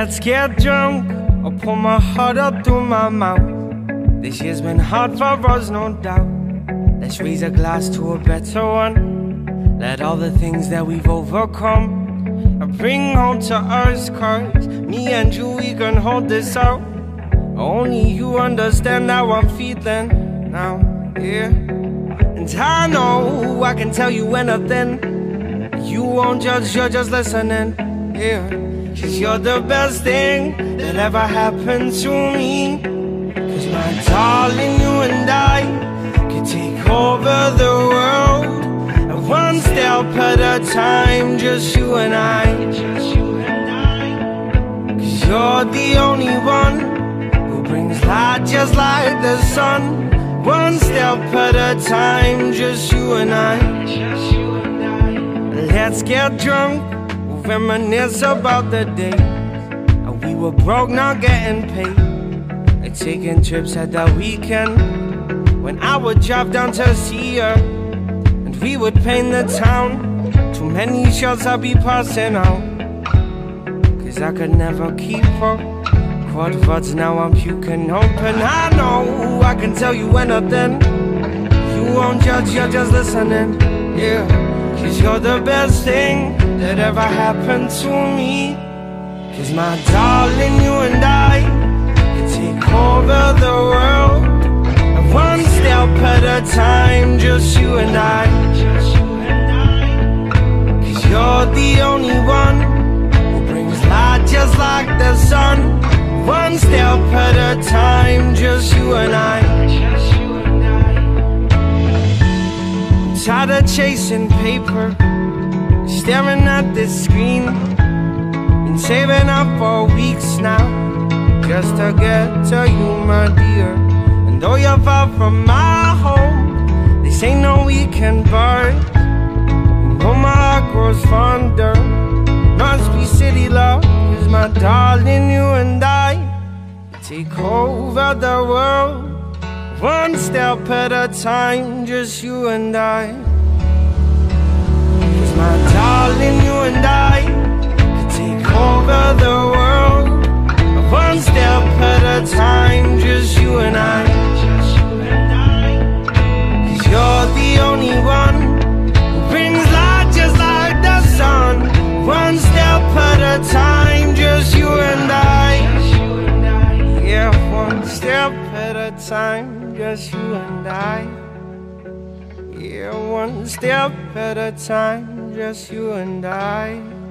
Let's get drunk. I'll pull my heart up through my mouth. This year's been hard for us, no doubt. Let's raise a glass to a better one. Let all the things that we've overcome bring home to us. Cause me and you, we can hold this out. Only you understand how I'm feeling now, yeah. And I know I can tell you anything. You won't judge, you're just listening, yeah. Cause you're the best thing that ever happened to me. Cause my darling, you and I Could take over the world One step at a time, just you and I. Cause you're the only one Who brings light just like the sun. One step at a time, just you and I. Let's get drunk reminisce about the day we were broke, not getting paid. And taking trips at the weekend when I would drive down to see her and we would paint the town. Too many shots I'd be passing out. Cause I could never keep up. Quad words now I'm puking open. I know I can tell you anything. You won't judge, you're just listening. Yeah, cause you're the best thing that ever happened to me. Cause my darling, you and I Can take over the world And one step at a time, just you and I. Cause you're the only one Who brings light just like the sun. One step at a time, just you and I chasing paper Staring at this screen Been saving up for weeks now Just to get to you, my dear. And though you're far from my home This ain't no weekend bar And though my heart grows fonder Must be city love Cause my darling, you and I Take over the world One step at a time Just you and I darling, you and I could take over the world. One step at a time, just you and I. Cause you're the only one who brings light just like the sun. One step at a time, just you and I. Yeah, one step at a time, just you and I. Yeah, one step at a time just you and I